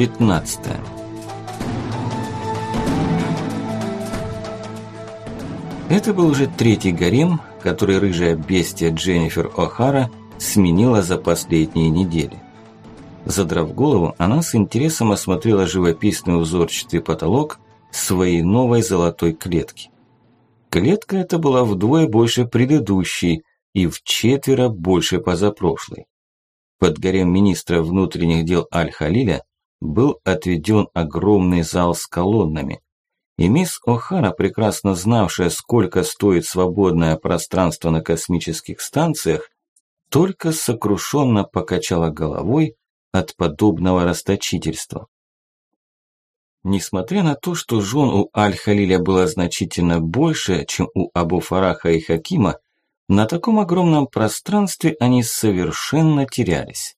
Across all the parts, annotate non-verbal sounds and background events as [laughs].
Глава 15 Это был уже третий гарем, который рыжая бестия Дженнифер О'Хара сменила за последние недели. Задрав голову, она с интересом осмотрела живописный узорчатый потолок своей новой золотой клетки. Клетка эта была вдвое больше предыдущей и в четверо больше позапрошлой. Под гарем министра внутренних дел Аль-Халиля был отведен огромный зал с колоннами. И мисс О'Хара, прекрасно знавшая, сколько стоит свободное пространство на космических станциях, только сокрушенно покачала головой от подобного расточительства. Несмотря на то, что жен у Аль-Халиля было значительно больше, чем у Абу Фараха и Хакима, на таком огромном пространстве они совершенно терялись.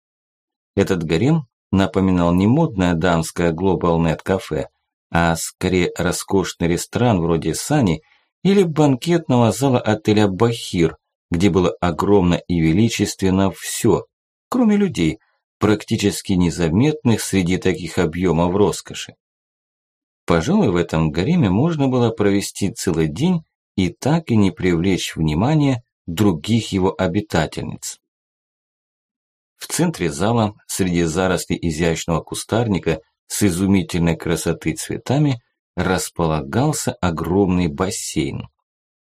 Этот гарем напоминал не модное дамское Global Net кафе, а скорее роскошный ресторан вроде Сани или банкетного зала отеля Бахир, где было огромно и величественно все, кроме людей, практически незаметных среди таких объемов роскоши. Пожалуй, в этом гареме можно было провести целый день и так и не привлечь внимание других его обитательниц. В центре зала, среди зарослей изящного кустарника с изумительной красоты цветами, располагался огромный бассейн.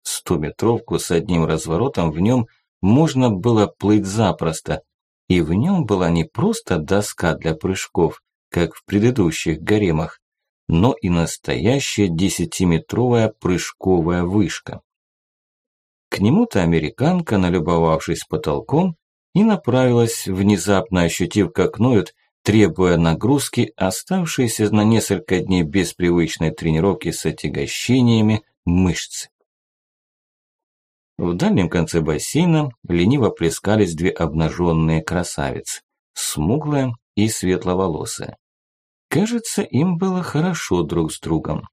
Стометровку с одним разворотом в нем можно было плыть запросто, и в нем была не просто доска для прыжков, как в предыдущих гаремах, но и настоящая десятиметровая прыжковая вышка. К нему-то американка, налюбовавшись потолком, и направилась, внезапно ощутив, как ноют, требуя нагрузки, оставшиеся на несколько дней без привычной тренировки с отягощениями мышцы. В дальнем конце бассейна лениво плескались две обнаженные красавицы, смуглая и светловолосая. Кажется, им было хорошо друг с другом.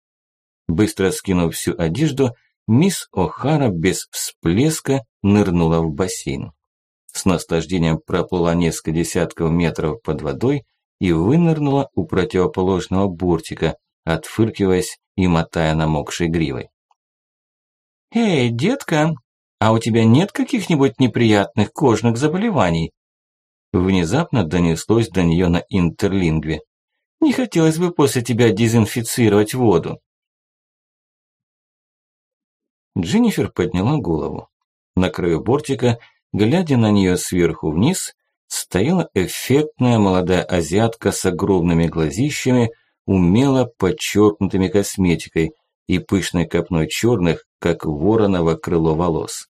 Быстро скинув всю одежду, Мисс О'Хара без всплеска нырнула в бассейн. С наслаждением проплыла несколько десятков метров под водой и вынырнула у противоположного бортика, отфыркиваясь и мотая намокшей гривой. «Эй, детка, а у тебя нет каких-нибудь неприятных кожных заболеваний?» Внезапно донеслось до нее на интерлингве. «Не хотелось бы после тебя дезинфицировать воду». Дженнифер подняла голову. На краю бортика, глядя на нее сверху вниз, стояла эффектная молодая азиатка с огромными глазищами, умело подчеркнутыми косметикой и пышной копной черных, как вороново крыло волос.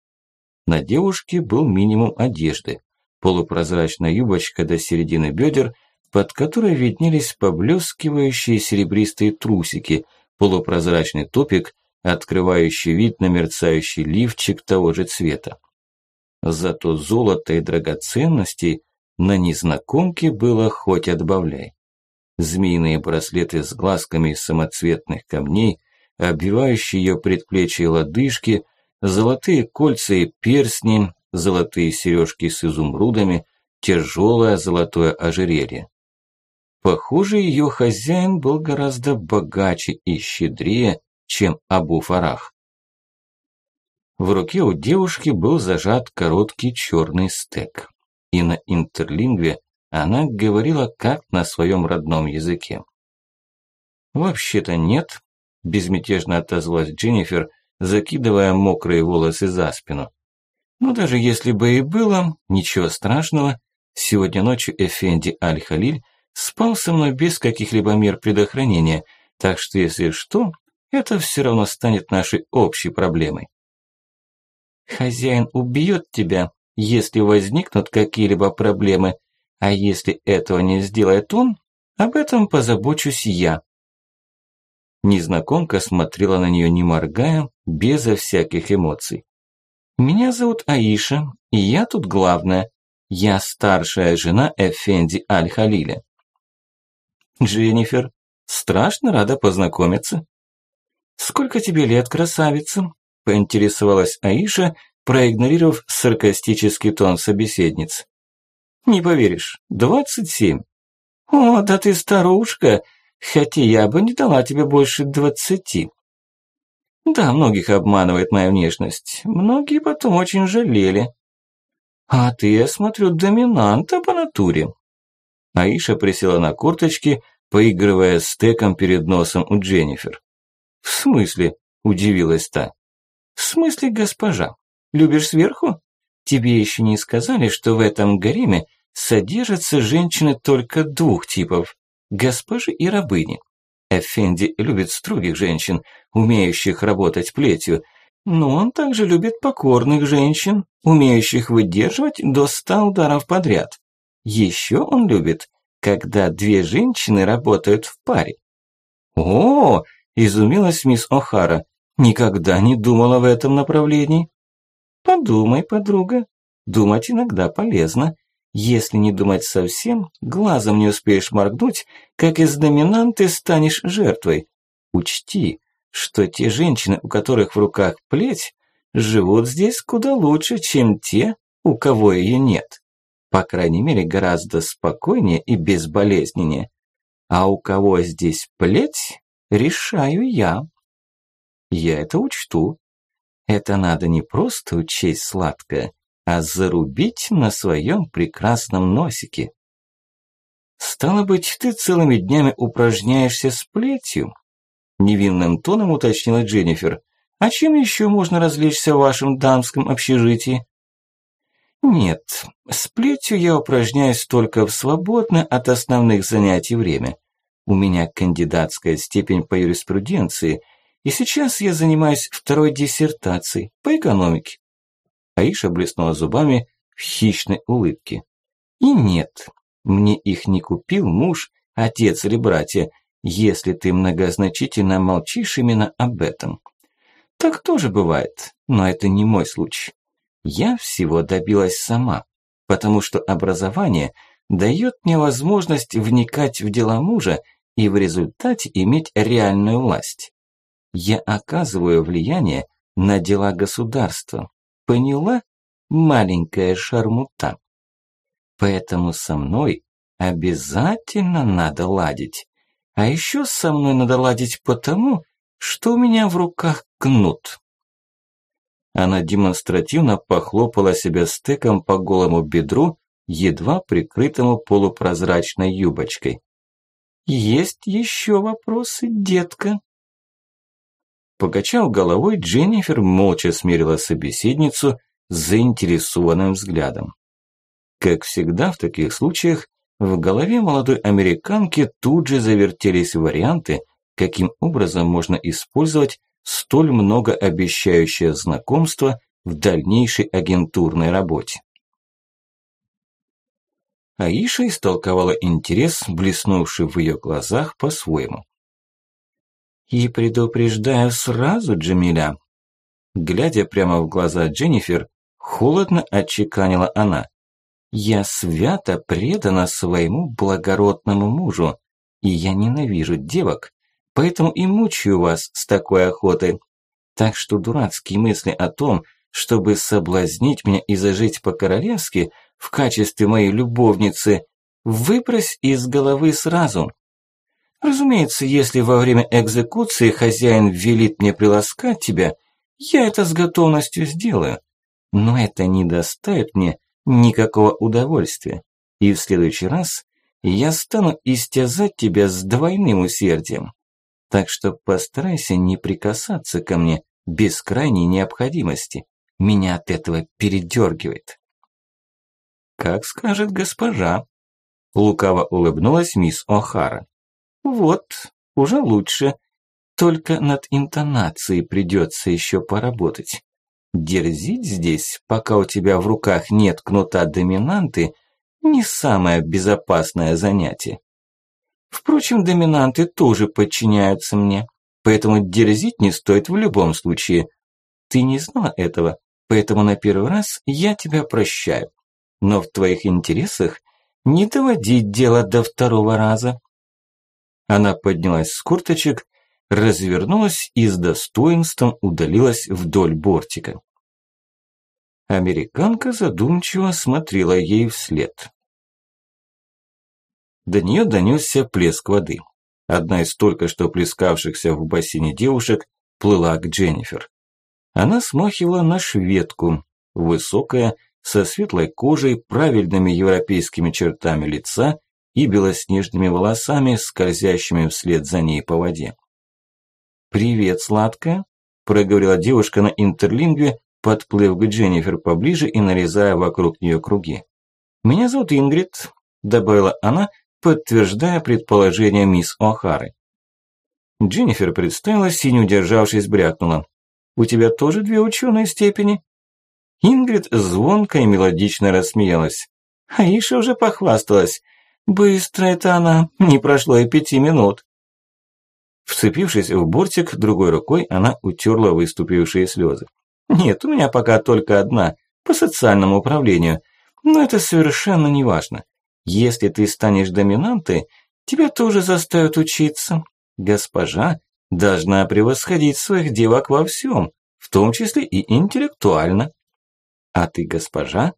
На девушке был минимум одежды, полупрозрачная юбочка до середины бедер, под которой виднелись поблескивающие серебристые трусики, полупрозрачный топик открывающий вид на мерцающий лифчик того же цвета. Зато золото и драгоценностей на незнакомке было хоть отбавляй. Змеиные браслеты с глазками из самоцветных камней, обвивающие ее предплечья и лодыжки, золотые кольца и перстни, золотые сережки с изумрудами, тяжелое золотое ожерелье. Похоже, ее хозяин был гораздо богаче и щедрее, чем Абу Фарах. В руке у девушки был зажат короткий черный стек. И на интерлингве она говорила как на своем родном языке. «Вообще-то нет», – безмятежно отозвалась Дженнифер, закидывая мокрые волосы за спину. «Ну, даже если бы и было, ничего страшного. Сегодня ночью Эфенди Аль-Халиль спал со мной без каких-либо мер предохранения, так что, если что, это все равно станет нашей общей проблемой. Хозяин убьет тебя, если возникнут какие-либо проблемы, а если этого не сделает он, об этом позабочусь я. Незнакомка смотрела на нее не моргая, безо всяких эмоций. Меня зовут Аиша, и я тут главная. Я старшая жена Эфенди Аль-Халиля. Дженнифер, страшно рада познакомиться. «Сколько тебе лет, красавица?» – поинтересовалась Аиша, проигнорировав саркастический тон собеседниц. «Не поверишь, двадцать семь». О, да ты старушка, хотя я бы не дала тебе больше двадцати. Да, многих обманывает моя внешность. Многие потом очень жалели. А ты, я смотрю, доминанта по натуре. Аиша присела на курточки, поигрывая стеком перед носом у Дженнифер. «В смысле?» – удивилась та. «В смысле, госпожа? Любишь сверху? Тебе еще не сказали, что в этом гареме содержатся женщины только двух типов – госпожи и рабыни. Эфенди любит строгих женщин, умеющих работать плетью, но он также любит покорных женщин, умеющих выдерживать до ста ударов подряд. Еще он любит, когда две женщины работают в паре. «О!» – изумилась мисс О'Хара. «Никогда не думала в этом направлении». «Подумай, подруга. Думать иногда полезно. Если не думать совсем, глазом не успеешь моргнуть, как из доминанты станешь жертвой. Учти, что те женщины, у которых в руках плеть, живут здесь куда лучше, чем те, у кого ее нет. По крайней мере, гораздо спокойнее и безболезненнее. А у кого здесь плеть, решаю я. Я это учту. Это надо не просто учесть сладкое, а зарубить на своем прекрасном носике. «Стало быть, ты целыми днями упражняешься с плетью?» Невинным тоном уточнила Дженнифер. «А чем еще можно развлечься в вашем дамском общежитии?» «Нет, с плетью я упражняюсь только в свободное от основных занятий время. У меня кандидатская степень по юриспруденции, и сейчас я занимаюсь второй диссертацией по экономике. Аиша блеснула зубами в хищной улыбке. И нет, мне их не купил муж, отец или братья, если ты многозначительно молчишь именно об этом. Так тоже бывает, но это не мой случай. Я всего добилась сама, потому что образование дает мне возможность вникать в дела мужа и в результате иметь реальную власть. Я оказываю влияние на дела государства, Поняла, маленькая шармута? Поэтому со мной обязательно надо ладить. А еще со мной надо ладить потому, что у меня в руках кнут. Она демонстративно похлопала себя стеком по голому бедру, едва прикрытому полупрозрачной юбочкой. «Есть еще вопросы, детка?» Покачав головой, Дженнифер молча смерила собеседницу с заинтересованным взглядом. Как всегда в таких случаях, в голове молодой американки тут же завертелись варианты, каким образом можно использовать столь многообещающее знакомство в дальнейшей агентурной работе. Аиша истолковала интерес, блеснувший в ее глазах по-своему. И предупреждаю сразу, Джамиля. Глядя прямо в глаза Дженнифер, холодно отчеканила она. Я свято предана своему благородному мужу, и я ненавижу девок, поэтому и мучаю вас с такой охотой. Так что дурацкие мысли о том, чтобы соблазнить меня и зажить по-королевски в качестве моей любовницы, выбрось из головы сразу. Разумеется, если во время экзекуции хозяин велит мне приласкать тебя, я это с готовностью сделаю. Но это не доставит мне никакого удовольствия. И в следующий раз я стану истязать тебя с двойным усердием. Так что постарайся не прикасаться ко мне без крайней необходимости. Меня от этого передергивает. Как скажет госпожа. Лукаво улыбнулась мисс О'Хара. Вот, уже лучше. Только над интонацией придется еще поработать. Дерзить здесь, пока у тебя в руках нет кнута доминанты, не самое безопасное занятие. Впрочем, доминанты тоже подчиняются мне, поэтому дерзить не стоит в любом случае. Ты не знала этого, поэтому на первый раз я тебя прощаю. Но в твоих интересах не доводить дело до второго раза. Она поднялась с курточек, развернулась и с достоинством удалилась вдоль бортика. Американка задумчиво смотрела ей вслед. до нее донесся плеск воды. Одна из только что плескавшихся в бассейне девушек плыла к Дженнифер. Она смахивала на шведку, высокая, со светлой кожей, правильными европейскими чертами лица и белоснежными волосами, скользящими вслед за ней по воде. «Привет, сладкая», – проговорила девушка на интерлингве, подплыв к Дженнифер поближе и нарезая вокруг нее круги. «Меня зовут Ингрид», – добавила она, подтверждая предположение мисс О'Хары. Дженнифер представилась и, не удержавшись, брякнула. «У тебя тоже две ученые степени?» Ингрид звонко и мелодично рассмеялась. Аиша уже похвасталась. Быстро это она, не прошло и пяти минут. Вцепившись в бортик, другой рукой она утерла выступившие слезы. «Нет, у меня пока только одна, по социальному управлению. Но это совершенно не важно. Если ты станешь доминантой, тебя тоже заставят учиться. Госпожа должна превосходить своих девок во всем, в том числе и интеллектуально. А ты госпожа?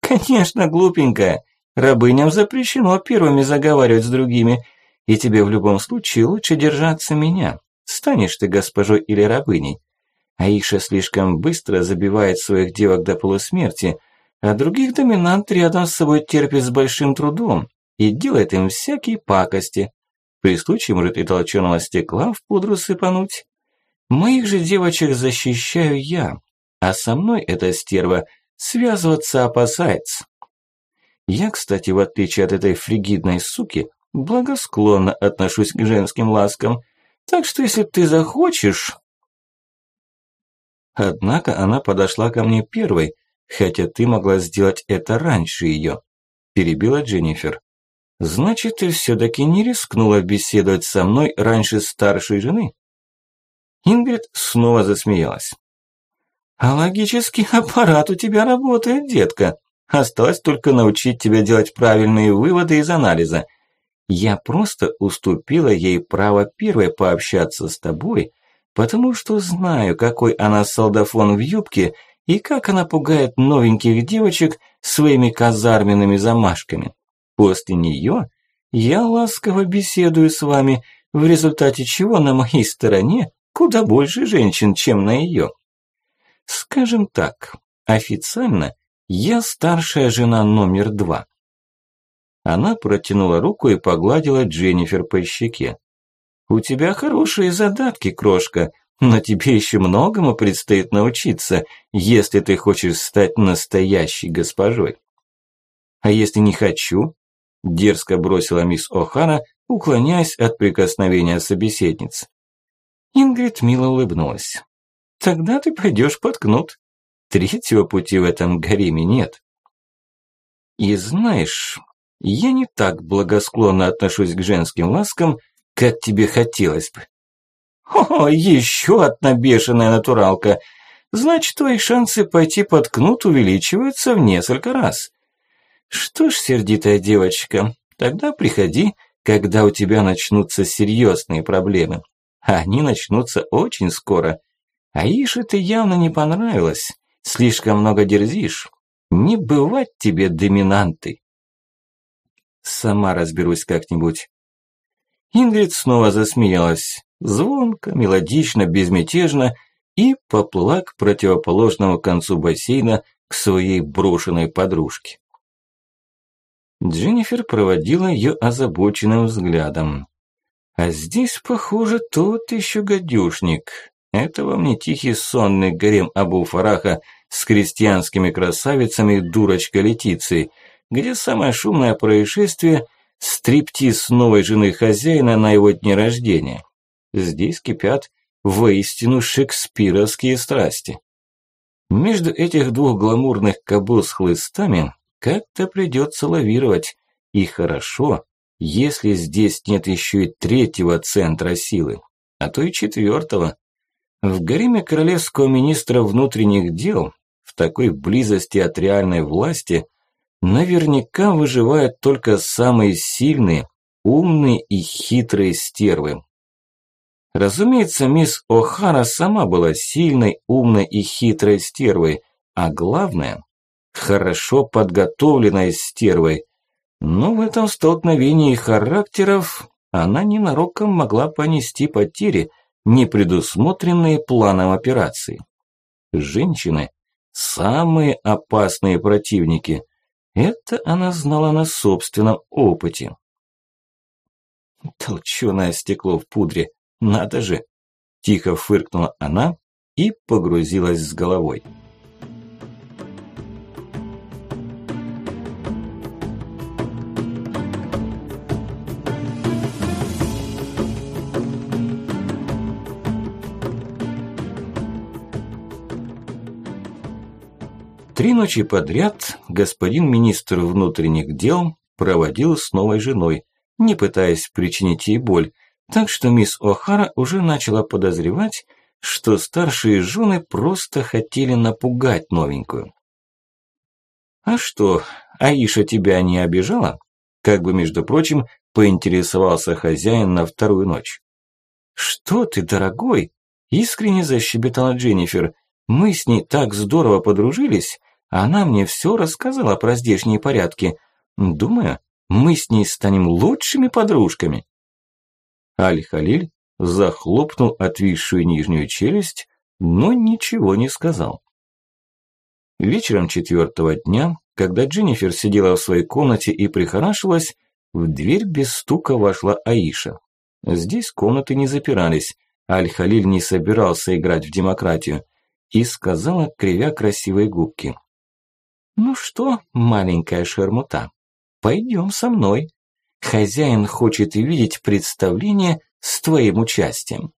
Конечно, глупенькая. Рабыням запрещено первыми заговаривать с другими, и тебе в любом случае лучше держаться меня. Станешь ты госпожой или рабыней. Аиша слишком быстро забивает своих девок до полусмерти, а других доминант рядом с собой терпит с большим трудом и делает им всякие пакости. При случае может и толченого стекла в пудру сыпануть. Моих же девочек защищаю я, а со мной эта стерва связываться опасается. Я, кстати, в отличие от этой фригидной суки, благосклонно отношусь к женским ласкам, так что если ты захочешь... Однако она подошла ко мне первой, хотя ты могла сделать это раньше ее, перебила Дженнифер. Значит, ты все-таки не рискнула беседовать со мной раньше старшей жены? Ингрид снова засмеялась. А логический [laughs] аппарат у тебя работает, детка. Осталось только научить тебя делать правильные выводы из анализа. Я просто уступила ей право первой пообщаться с тобой, потому что знаю, какой она солдафон в юбке и как она пугает новеньких девочек своими казарменными замашками. После нее я ласково беседую с вами, в результате чего на моей стороне куда больше женщин, чем на ее. Скажем так, официально я старшая жена номер два. Она протянула руку и погладила Дженнифер по щеке. «У тебя хорошие задатки, крошка, но тебе еще многому предстоит научиться, если ты хочешь стать настоящей госпожой». «А если не хочу?» – дерзко бросила мисс О'Хара, уклоняясь от прикосновения собеседниц. Ингрид мило улыбнулась. Тогда ты пойдешь под кнут. Третьего пути в этом гареме нет. И знаешь, я не так благосклонно отношусь к женским ласкам, как тебе хотелось бы. О, еще одна бешеная натуралка. Значит, твои шансы пойти под кнут увеличиваются в несколько раз. Что ж, сердитая девочка, тогда приходи, когда у тебя начнутся серьезные проблемы. Они начнутся очень скоро – Аише ты явно не понравилась. Слишком много дерзишь. Не бывать тебе доминанты. Сама разберусь как-нибудь. Ингрид снова засмеялась. Звонко, мелодично, безмятежно и поплыла к противоположному концу бассейна к своей брошенной подружке. Дженнифер проводила ее озабоченным взглядом. А здесь, похоже, тот еще гадюшник. Это вам не тихий сонный гарем Абу-Фараха с крестьянскими красавицами и дурочкой Летицией, где самое шумное происшествие – стриптиз новой жены хозяина на его дне рождения. Здесь кипят воистину шекспировские страсти. Между этих двух гламурных кобыл с хлыстами как-то придется лавировать, и хорошо, если здесь нет еще и третьего центра силы, а то и четвертого. В гареме королевского министра внутренних дел, в такой близости от реальной власти, наверняка выживают только самые сильные, умные и хитрые стервы. Разумеется, мисс О'Хара сама была сильной, умной и хитрой стервой, а главное – хорошо подготовленной стервой. Но в этом столкновении характеров она ненароком могла понести потери, не предусмотренные планом операции. Женщины – самые опасные противники. Это она знала на собственном опыте. Толченое стекло в пудре, надо же! Тихо фыркнула она и погрузилась с головой. Три ночи подряд господин министр внутренних дел проводил с новой женой, не пытаясь причинить ей боль, так что мисс О'Хара уже начала подозревать, что старшие жены просто хотели напугать новенькую. «А что, Аиша тебя не обижала?» Как бы, между прочим, поинтересовался хозяин на вторую ночь. «Что ты, дорогой?» – искренне защебетала Дженнифер. «Мы с ней так здорово подружились, она мне все рассказала про здешние порядки. Думаю, мы с ней станем лучшими подружками. Аль-Халиль захлопнул отвисшую нижнюю челюсть, но ничего не сказал. Вечером четвертого дня, когда Дженнифер сидела в своей комнате и прихорашивалась, в дверь без стука вошла Аиша. Здесь комнаты не запирались, Аль-Халиль не собирался играть в демократию, и сказала, кривя красивые губки. «Ну что, маленькая шермута, пойдем со мной. Хозяин хочет видеть представление с твоим участием».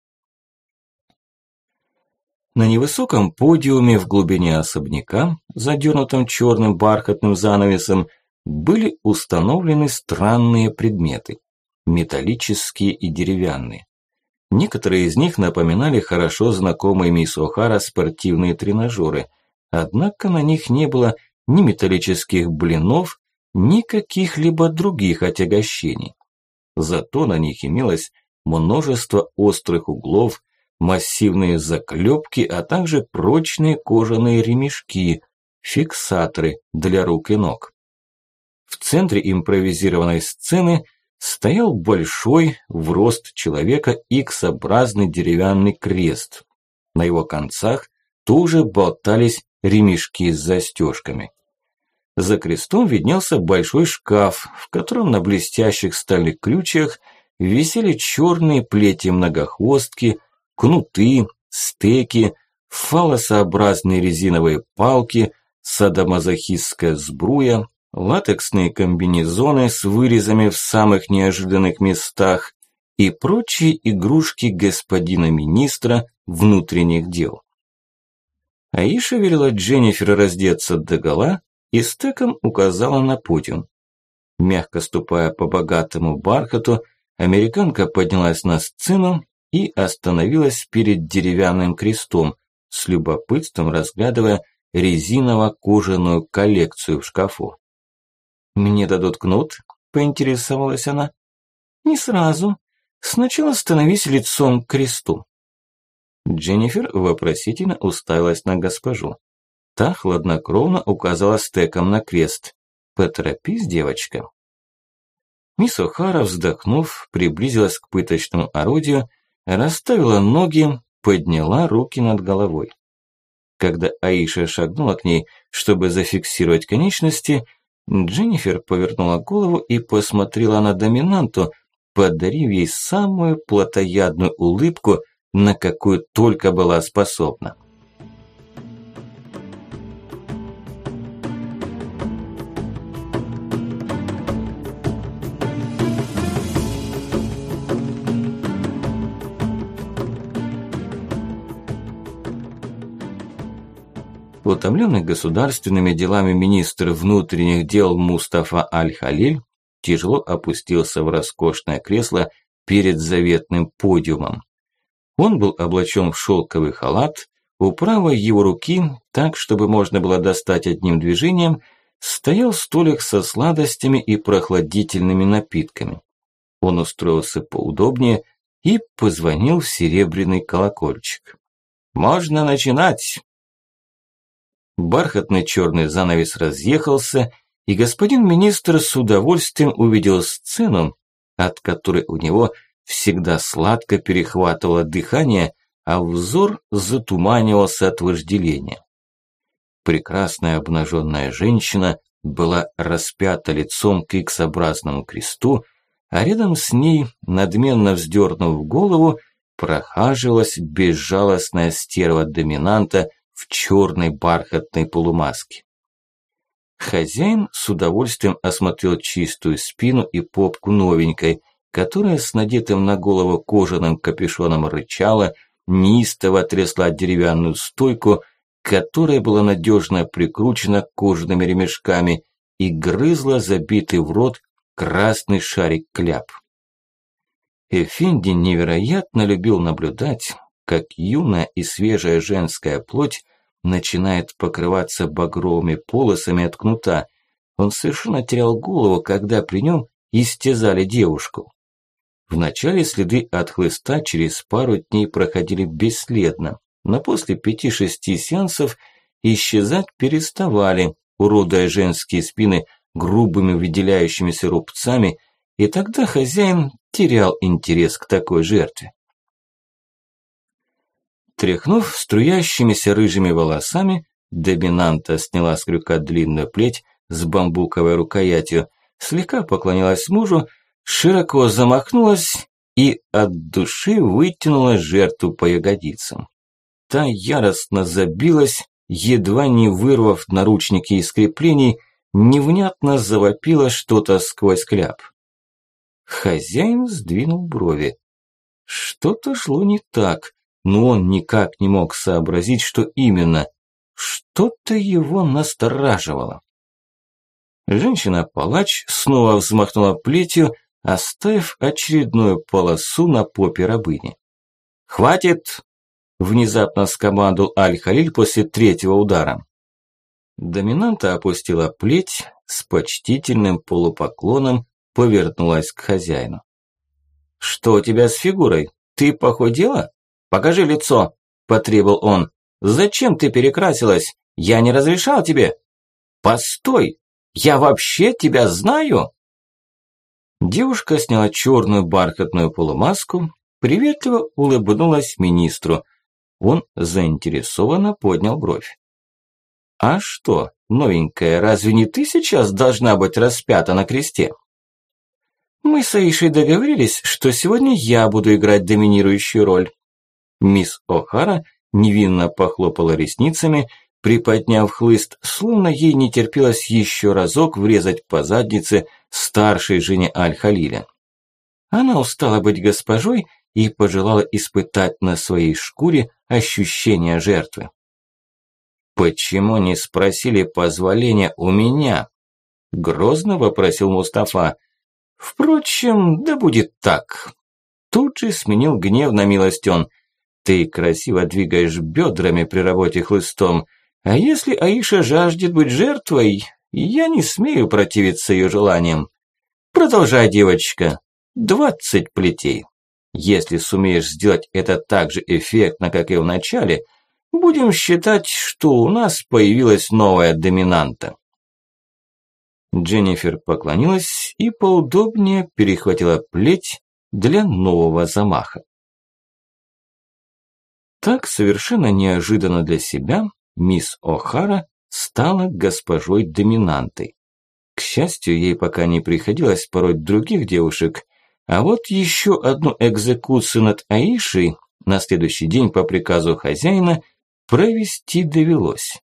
На невысоком подиуме в глубине особняка, задернутом черным бархатным занавесом, были установлены странные предметы, металлические и деревянные. Некоторые из них напоминали хорошо знакомые мисс О'Хара спортивные тренажеры, однако на них не было ни металлических блинов, ни каких-либо других отягощений. Зато на них имелось множество острых углов, массивные заклепки, а также прочные кожаные ремешки, фиксаторы для рук и ног. В центре импровизированной сцены стоял большой, в рост человека, X-образный деревянный крест. На его концах тоже болтались ремешки с застежками. За крестом виднелся большой шкаф, в котором на блестящих стальных крючьях висели черные плети многохвостки, кнуты, стеки, фалосообразные резиновые палки, садомазохистская сбруя, латексные комбинезоны с вырезами в самых неожиданных местах и прочие игрушки господина министра внутренних дел. Аиша велела Дженнифер раздеться догола и стеком указала на подиум. Мягко ступая по богатому бархату, американка поднялась на сцену и остановилась перед деревянным крестом, с любопытством разглядывая резиново-кожаную коллекцию в шкафу. «Мне дадут кнут?» – поинтересовалась она. «Не сразу. Сначала становись лицом к кресту». Дженнифер вопросительно уставилась на госпожу. Та хладнокровно указала стеком на крест. «Поторопись, девочка». Мисс О'Хара, вздохнув, приблизилась к пыточному орудию, расставила ноги, подняла руки над головой. Когда Аиша шагнула к ней, чтобы зафиксировать конечности, Дженнифер повернула голову и посмотрела на доминанту, подарив ей самую плотоядную улыбку, на какую только была способна. Утомленный государственными делами министр внутренних дел Мустафа Аль-Халиль тяжело опустился в роскошное кресло перед заветным подиумом. Он был облачен в шелковый халат, у правой его руки, так, чтобы можно было достать одним движением, стоял столик со сладостями и прохладительными напитками. Он устроился поудобнее и позвонил в серебряный колокольчик. «Можно начинать!» Бархатный черный занавес разъехался, и господин министр с удовольствием увидел сцену, от которой у него всегда сладко перехватывало дыхание, а взор затуманивался от вожделения. Прекрасная обнаженная женщина была распята лицом к иксообразному кресту, а рядом с ней, надменно вздернув голову, прохаживалась безжалостная стерва доминанта в черной бархатной полумаске. Хозяин с удовольствием осмотрел чистую спину и попку новенькой, которая с надетым на голову кожаным капюшоном рычала, неистово трясла деревянную стойку, которая была надежно прикручена кожаными ремешками и грызла забитый в рот красный шарик кляп. Эфенди невероятно любил наблюдать, как юная и свежая женская плоть начинает покрываться багровыми полосами от кнута. Он совершенно терял голову, когда при нем истязали девушку. Вначале следы от хлыста через пару дней проходили бесследно, но после пяти-шести сеансов исчезать переставали, уродуя женские спины грубыми выделяющимися рубцами, и тогда хозяин терял интерес к такой жертве. Тряхнув струящимися рыжими волосами, доминанта сняла с крюка длинную плеть с бамбуковой рукоятью, слегка поклонилась мужу, широко замахнулась и от души вытянула жертву по ягодицам. Та яростно забилась, едва не вырвав наручники из креплений, невнятно завопила что-то сквозь кляп. Хозяин сдвинул брови. Что-то шло не так, но он никак не мог сообразить, что именно. Что-то его настораживало. Женщина-палач снова взмахнула плетью, оставив очередную полосу на попе рабыни. «Хватит!» – внезапно скомандовал Аль-Халиль после третьего удара. Доминанта опустила плеть, с почтительным полупоклоном повернулась к хозяину. «Что у тебя с фигурой? Ты похудела? Покажи лицо!» – потребовал он. «Зачем ты перекрасилась? Я не разрешал тебе!» «Постой! Я вообще тебя знаю!» Девушка сняла черную бархатную полумаску, приветливо улыбнулась министру. Он заинтересованно поднял бровь. «А что, новенькая, разве не ты сейчас должна быть распята на кресте?» «Мы с Аишей договорились, что сегодня я буду играть доминирующую роль». Мисс О'Хара невинно похлопала ресницами, приподняв хлыст, словно ей не терпелось еще разок врезать по заднице старшей жене Аль-Халиля. Она устала быть госпожой и пожелала испытать на своей шкуре ощущение жертвы. «Почему не спросили позволения у меня?» – грозно вопросил Мустафа. «Впрочем, да будет так». Тут же сменил гнев на милость он. «Ты красиво двигаешь бедрами при работе хлыстом, а если Аиша жаждет быть жертвой, я не смею противиться ее желаниям. Продолжай, девочка. Двадцать плетей. Если сумеешь сделать это так же эффектно, как и в начале, будем считать, что у нас появилась новая доминанта. Дженнифер поклонилась и поудобнее перехватила плеть для нового замаха. Так совершенно неожиданно для себя мисс О'Хара стала госпожой-доминантой. К счастью, ей пока не приходилось пороть других девушек, а вот еще одну экзекуцию над Аишей на следующий день по приказу хозяина провести довелось.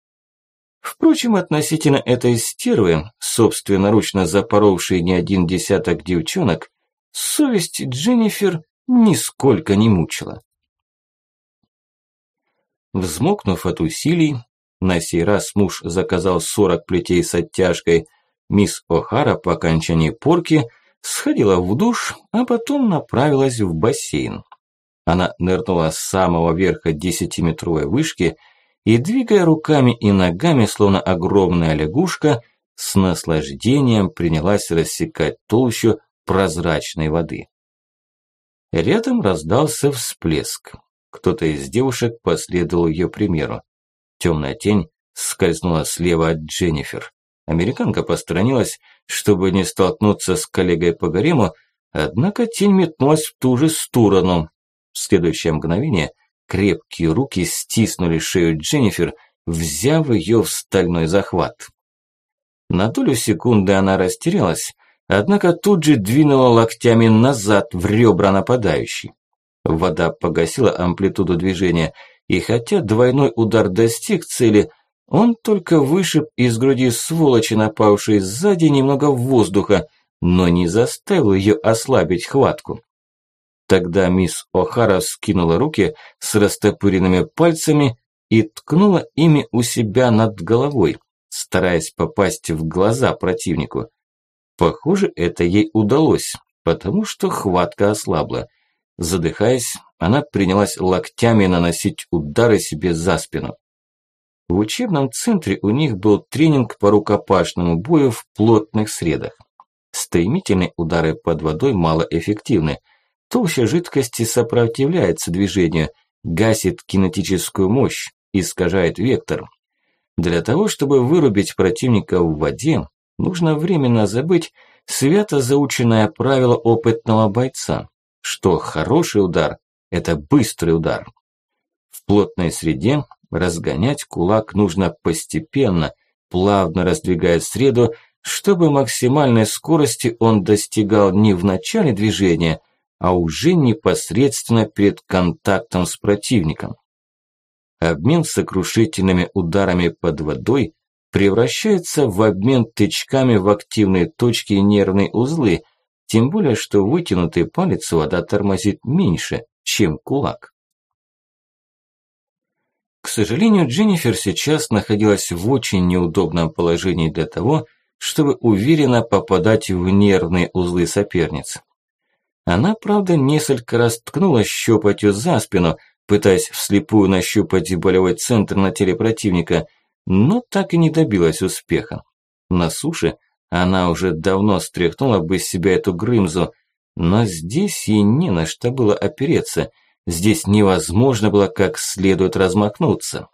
Впрочем, относительно этой стервы, собственноручно запоровшей не один десяток девчонок, совесть Дженнифер нисколько не мучила. Взмокнув от усилий, на сей раз муж заказал 40 плетей с оттяжкой. Мисс О'Хара по окончании порки сходила в душ, а потом направилась в бассейн. Она нырнула с самого верха десятиметровой вышки и, двигая руками и ногами, словно огромная лягушка, с наслаждением принялась рассекать толщу прозрачной воды. Рядом раздался всплеск. Кто-то из девушек последовал ее примеру. Темная тень скользнула слева от Дженнифер. Американка посторонилась, чтобы не столкнуться с коллегой по гарему, однако тень метнулась в ту же сторону. В следующее мгновение крепкие руки стиснули шею Дженнифер, взяв ее в стальной захват. На долю секунды она растерялась, однако тут же двинула локтями назад в ребра нападающей. Вода погасила амплитуду движения, и хотя двойной удар достиг цели, он только вышиб из груди сволочи, напавшей сзади немного воздуха, но не заставил ее ослабить хватку. Тогда мисс О'Хара скинула руки с растопыренными пальцами и ткнула ими у себя над головой, стараясь попасть в глаза противнику. Похоже, это ей удалось, потому что хватка ослабла. Задыхаясь, она принялась локтями наносить удары себе за спину. В учебном центре у них был тренинг по рукопашному бою в плотных средах. Стремительные удары под водой малоэффективны. Толща жидкости сопротивляется движению, гасит кинетическую мощь, искажает вектор. Для того, чтобы вырубить противника в воде, нужно временно забыть свято заученное правило опытного бойца, что хороший удар – это быстрый удар. В плотной среде разгонять кулак нужно постепенно, плавно раздвигая среду, чтобы максимальной скорости он достигал не в начале движения, а уже непосредственно перед контактом с противником. Обмен сокрушительными ударами под водой превращается в обмен тычками в активные точки и нервные узлы, тем более, что вытянутый палец вода тормозит меньше, чем кулак. К сожалению, Дженнифер сейчас находилась в очень неудобном положении для того, чтобы уверенно попадать в нервные узлы соперниц. Она, правда, несколько раз ткнула щепотью за спину, пытаясь вслепую нащупать болевой центр на теле противника, но так и не добилась успеха. На суше она уже давно стряхнула бы с себя эту грымзу, но здесь ей не на что было опереться, здесь невозможно было как следует размахнуться.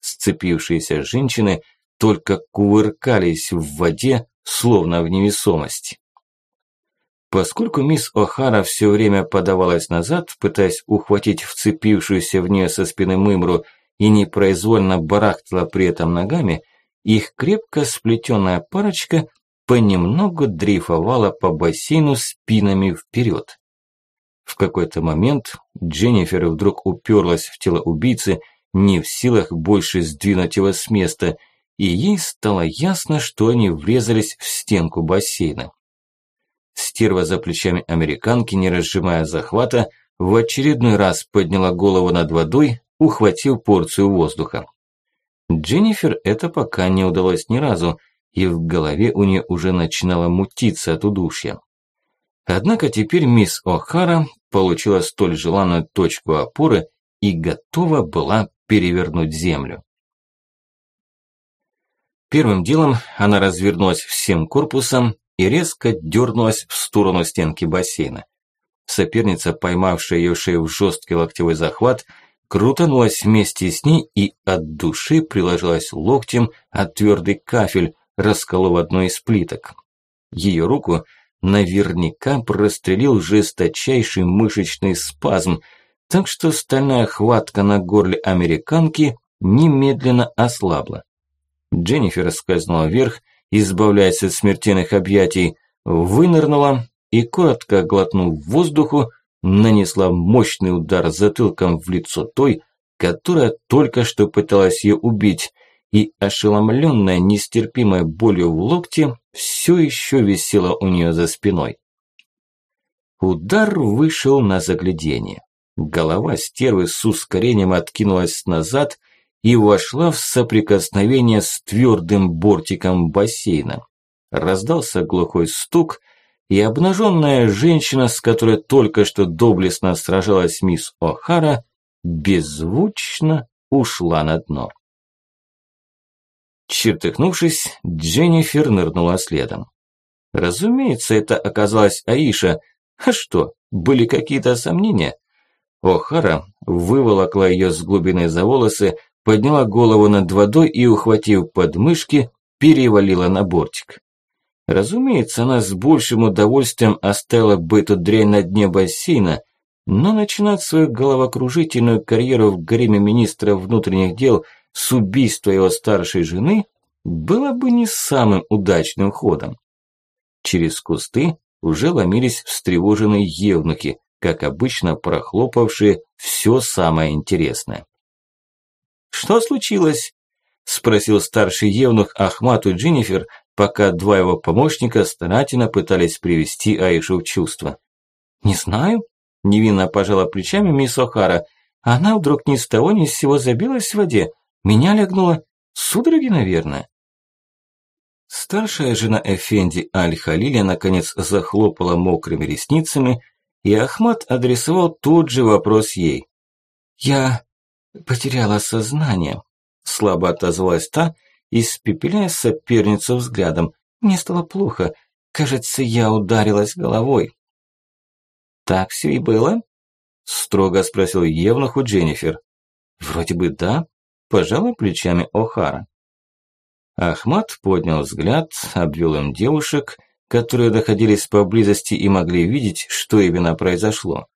Сцепившиеся женщины только кувыркались в воде, словно в невесомости. Поскольку мисс О'Хара все время подавалась назад, пытаясь ухватить вцепившуюся в нее со спины мымру и непроизвольно барахтала при этом ногами, их крепко сплетенная парочка понемногу дрейфовала по бассейну спинами вперед. В какой-то момент Дженнифер вдруг уперлась в тело убийцы, не в силах больше сдвинуть его с места, и ей стало ясно, что они врезались в стенку бассейна. Стерва за плечами американки, не разжимая захвата, в очередной раз подняла голову над водой, ухватил порцию воздуха. Дженнифер это пока не удалось ни разу, и в голове у нее уже начинало мутиться от удушья. Однако теперь мисс О'Хара получила столь желанную точку опоры и готова была перевернуть землю. Первым делом она развернулась всем корпусом и резко дернулась в сторону стенки бассейна. Соперница, поймавшая ее шею в жесткий локтевой захват, крутанулась вместе с ней и от души приложилась локтем от твердый кафель, расколов одну из плиток. Ее руку наверняка прострелил жесточайший мышечный спазм, так что стальная хватка на горле американки немедленно ослабла. Дженнифер скользнула вверх, избавляясь от смертельных объятий, вынырнула и, коротко глотнув воздуху, нанесла мощный удар затылком в лицо той, которая только что пыталась ее убить, и, ошеломленная нестерпимой болью в локте, все еще висела у нее за спиной. Удар вышел на заглядение. Голова стервы с ускорением откинулась назад – и вошла в соприкосновение с твердым бортиком бассейна. Раздался глухой стук, и обнаженная женщина, с которой только что доблестно сражалась мисс О'Хара, беззвучно ушла на дно. Чертыхнувшись, Дженнифер нырнула следом. Разумеется, это оказалась Аиша. А что, были какие-то сомнения? О'Хара выволокла ее с глубины за волосы, подняла голову над водой и, ухватив подмышки, перевалила на бортик. Разумеется, она с большим удовольствием оставила бы эту дрянь на дне бассейна, но начинать свою головокружительную карьеру в гареме министра внутренних дел с убийства его старшей жены было бы не самым удачным ходом. Через кусты уже ломились встревоженные евнухи, как обычно прохлопавшие все самое интересное. «Что случилось?» – спросил старший евнух Ахмату Джиннифер, пока два его помощника старательно пытались привести Аишу в чувство. «Не знаю», – невинно пожала плечами мисс О'Хара. «Она вдруг ни с того ни с сего забилась в воде. Меня лягнула. Судороги, наверное». Старшая жена Эфенди Аль-Халиля наконец захлопала мокрыми ресницами, и Ахмат адресовал тот же вопрос ей. «Я потеряла сознание», – слабо отозвалась та, испепеляя соперницу взглядом. «Мне стало плохо. Кажется, я ударилась головой». «Так все и было?» – строго спросил Евнух у Дженнифер. «Вроде бы да», – пожала плечами О'Хара. Ахмат поднял взгляд, обвел им девушек, которые находились поблизости и могли видеть, что именно произошло.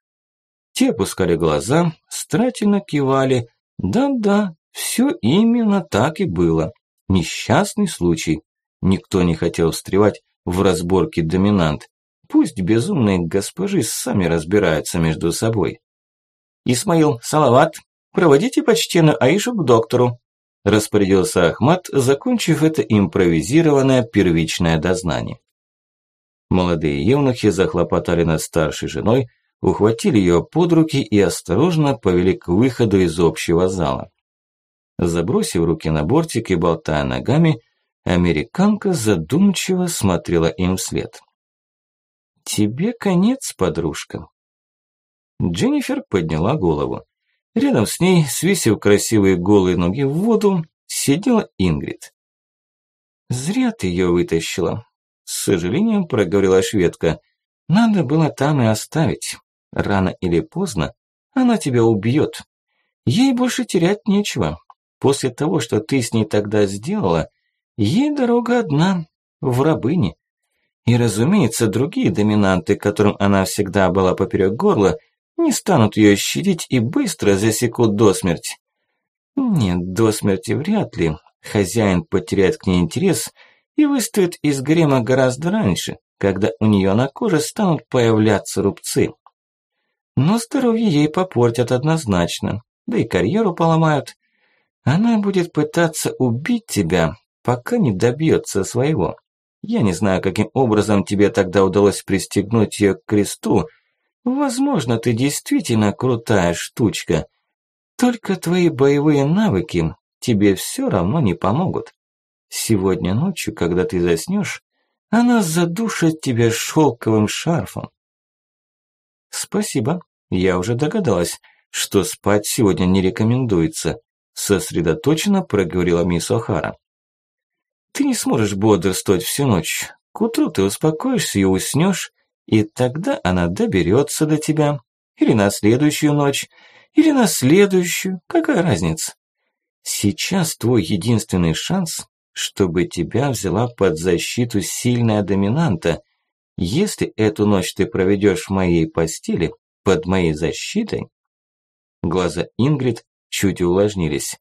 Те опускали глаза, старательно кивали. Да-да, все именно так и было. Несчастный случай. Никто не хотел встревать в разборке доминант. Пусть безумные госпожи сами разбираются между собой. «Исмаил, Салават, проводите почтенную Аишу к доктору», распорядился Ахмат, закончив это импровизированное первичное дознание. Молодые евнухи захлопотали над старшей женой, ухватили ее под руки и осторожно повели к выходу из общего зала. Забросив руки на бортик и болтая ногами, американка задумчиво смотрела им вслед. «Тебе конец, подружка». Дженнифер подняла голову. Рядом с ней, свесив красивые голые ноги в воду, сидела Ингрид. «Зря ты ее вытащила», – с сожалением проговорила шведка. «Надо было там и оставить. Рано или поздно она тебя убьет. Ей больше терять нечего. После того, что ты с ней тогда сделала, ей дорога одна, в рабыне. И, разумеется, другие доминанты, которым она всегда была поперек горла, не станут ее щадить и быстро засекут до смерти. Нет, до смерти вряд ли. Хозяин потеряет к ней интерес и выставит из грема гораздо раньше, когда у нее на коже станут появляться рубцы. Но здоровье ей попортят однозначно, да и карьеру поломают. Она будет пытаться убить тебя, пока не добьется своего. Я не знаю, каким образом тебе тогда удалось пристегнуть ее к кресту. Возможно, ты действительно крутая штучка. Только твои боевые навыки тебе все равно не помогут. Сегодня ночью, когда ты заснешь, она задушит тебя шелковым шарфом. Спасибо, я уже догадалась, что спать сегодня не рекомендуется, сосредоточенно проговорила мисс О'Хара. Ты не сможешь бодрствовать всю ночь. К утру ты успокоишься и уснешь, и тогда она доберется до тебя. Или на следующую ночь, или на следующую, какая разница? Сейчас твой единственный шанс, чтобы тебя взяла под защиту сильная доминанта. Если эту ночь ты проведешь в моей постели, под моей защитой? Глаза Ингрид чуть увлажнились.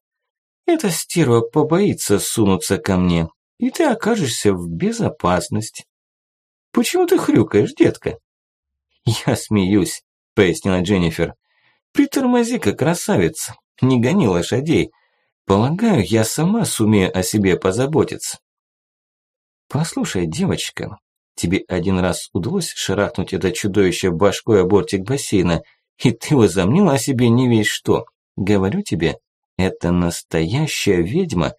Эта стерва побоится сунуться ко мне, и ты окажешься в безопасности. Почему ты хрюкаешь, детка? Я смеюсь, пояснила Дженнифер. Притормози-ка, красавица, не гони лошадей. Полагаю, я сама сумею о себе позаботиться. Послушай, девочка, тебе один раз удалось шарахнуть это чудовище башкой о бортик бассейна, и ты возомнила о себе не весь что. Говорю тебе, это настоящая ведьма.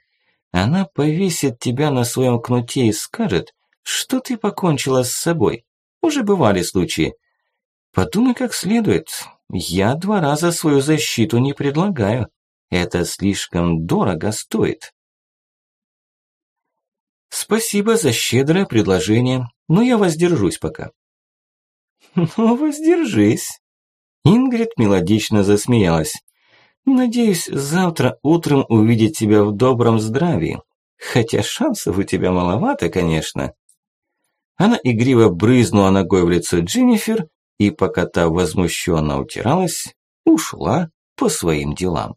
Она повесит тебя на своем кнуте и скажет, что ты покончила с собой. Уже бывали случаи. Подумай как следует. Я два раза свою защиту не предлагаю. Это слишком дорого стоит. Спасибо за щедрое предложение, но я воздержусь пока. [laughs] Ну, воздержись. Ингрид мелодично засмеялась. Надеюсь, завтра утром увидеть тебя в добром здравии. Хотя шансов у тебя маловато, конечно. Она игриво брызнула ногой в лицо Дженнифер и, пока та возмущенно утиралась, ушла по своим делам.